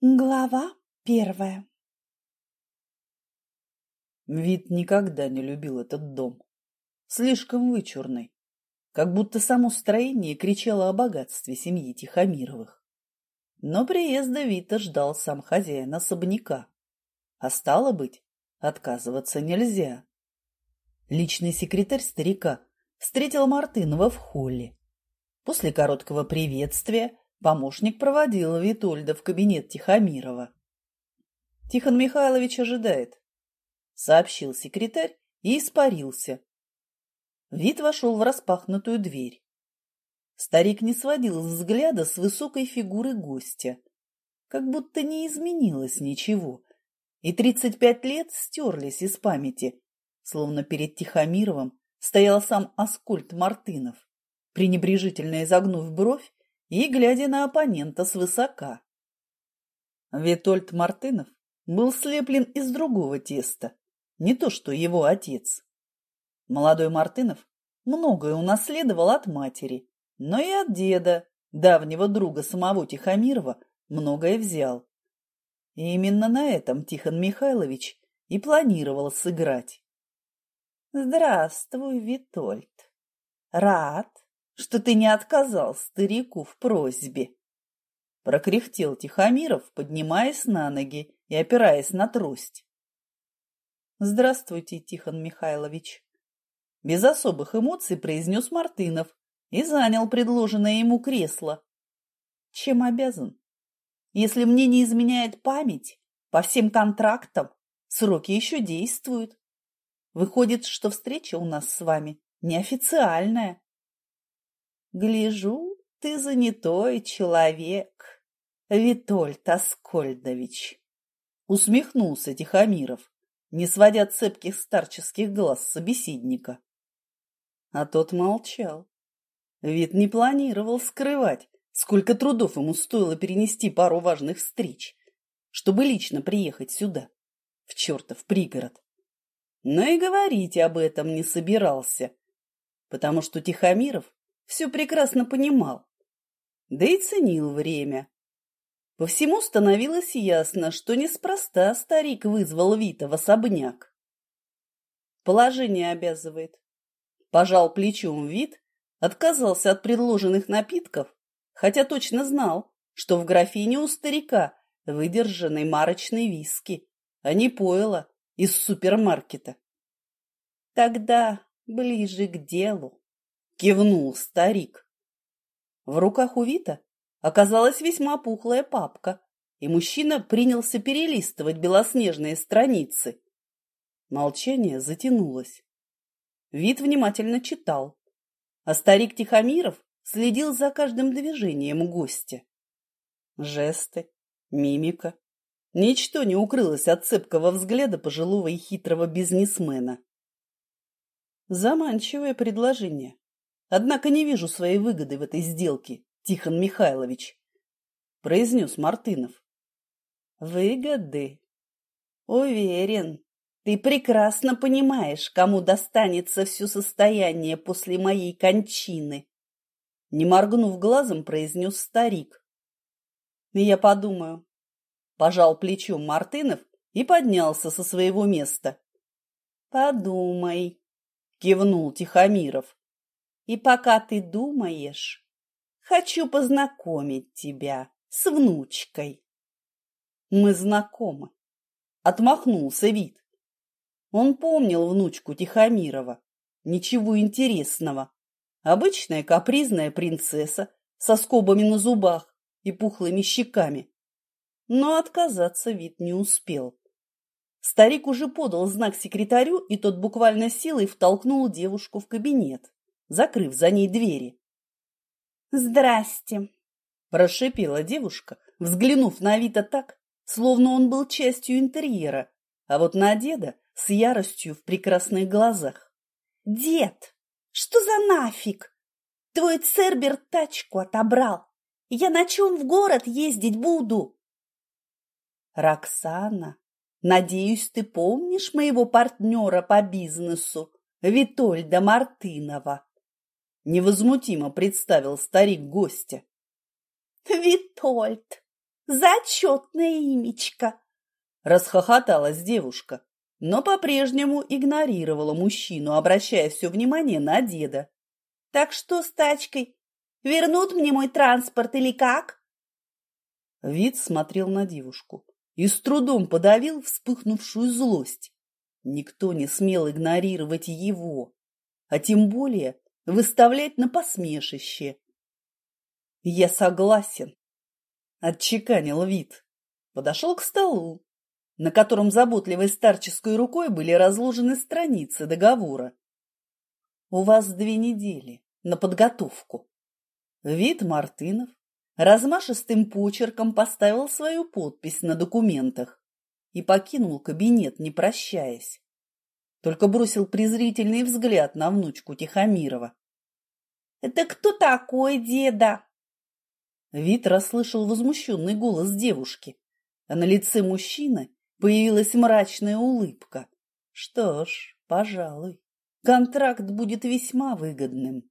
Глава первая Вид никогда не любил этот дом. Слишком вычурный. Как будто само строение кричало о богатстве семьи Тихомировых. Но приезда Вита ждал сам хозяин особняка. А стало быть, отказываться нельзя. Личный секретарь старика встретил Мартынова в холле. После короткого приветствия Помощник проводил Витольда в кабинет Тихомирова. «Тихон Михайлович ожидает», — сообщил секретарь и испарился. Вит вошел в распахнутую дверь. Старик не сводил взгляда с высокой фигуры гостя, как будто не изменилось ничего, и тридцать пять лет стерлись из памяти, словно перед Тихомировым стоял сам Аскольд Мартынов, пренебрежительно изогнув бровь и глядя на оппонента свысока. Витольд Мартынов был слеплен из другого теста, не то что его отец. Молодой Мартынов многое унаследовал от матери, но и от деда, давнего друга самого Тихомирова, многое взял. И именно на этом Тихон Михайлович и планировал сыграть. «Здравствуй, Витольд. Рад, что ты не отказал старику в просьбе. Прокряхтел Тихомиров, поднимаясь на ноги и опираясь на трость. Здравствуйте, Тихон Михайлович. Без особых эмоций произнес Мартынов и занял предложенное ему кресло. Чем обязан? Если мне не изменяет память, по всем контрактам сроки еще действуют. Выходит, что встреча у нас с вами неофициальная. Гляжу, ты занятой человек, Витольд Аскольдович. Усмехнулся Тихомиров, не сводя цепких старческих глаз собеседника. А тот молчал. Вид не планировал скрывать, сколько трудов ему стоило перенести пару важных встреч, чтобы лично приехать сюда, в чертов пригород. Но и говорить об этом не собирался, потому что Тихомиров все прекрасно понимал, да и ценил время. По всему становилось ясно, что неспроста старик вызвал Вита в особняк. Положение обязывает. Пожал плечом Вит, отказался от предложенных напитков, хотя точно знал, что в графине у старика выдержанный марочный виски, а не пойло из супермаркета. Тогда ближе к делу кивнул старик. В руках у Вита оказалась весьма пухлая папка, и мужчина принялся перелистывать белоснежные страницы. Молчание затянулось. Вид внимательно читал, а старик Тихомиров следил за каждым движением гостя. Жесты, мимика. Ничто не укрылось от цепкого взгляда пожилого и хитрого бизнесмена. Заманчивое предложение. Однако не вижу своей выгоды в этой сделке, Тихон Михайлович, — произнес Мартынов. Выгоды? Уверен, ты прекрасно понимаешь, кому достанется все состояние после моей кончины. Не моргнув глазом, произнес старик. Я подумаю. Пожал плечом Мартынов и поднялся со своего места. Подумай, кивнул Тихомиров. И пока ты думаешь, хочу познакомить тебя с внучкой. Мы знакомы. Отмахнулся вид. Он помнил внучку Тихомирова. Ничего интересного. Обычная капризная принцесса со скобами на зубах и пухлыми щеками. Но отказаться вид не успел. Старик уже подал знак секретарю, и тот буквально силой втолкнул девушку в кабинет закрыв за ней двери. «Здрасте!» – прошипела девушка, взглянув на Вита так, словно он был частью интерьера, а вот на деда с яростью в прекрасных глазах. «Дед, что за нафиг? Твой Цербер тачку отобрал. Я на чем в город ездить буду?» «Роксана, надеюсь, ты помнишь моего партнера по бизнесу, Витольда Мартынова?» Невозмутимо представил старик гостя. «Витольд, Зачетное имечко!» Расхохоталась девушка, но по-прежнему игнорировала мужчину, обращая все внимание на деда. «Так что с тачкой? Вернут мне мой транспорт или как?» Вид смотрел на девушку и с трудом подавил вспыхнувшую злость. Никто не смел игнорировать его, а тем более выставлять на посмешище. «Я согласен», — отчеканил вид. Подошел к столу, на котором заботливой старческой рукой были разложены страницы договора. «У вас две недели на подготовку». Вид Мартынов размашистым почерком поставил свою подпись на документах и покинул кабинет, не прощаясь. Только бросил презрительный взгляд на внучку Тихомирова. «Это кто такой, деда?» Вит расслышал возмущенный голос девушки, а на лице мужчины появилась мрачная улыбка. Что ж, пожалуй, контракт будет весьма выгодным.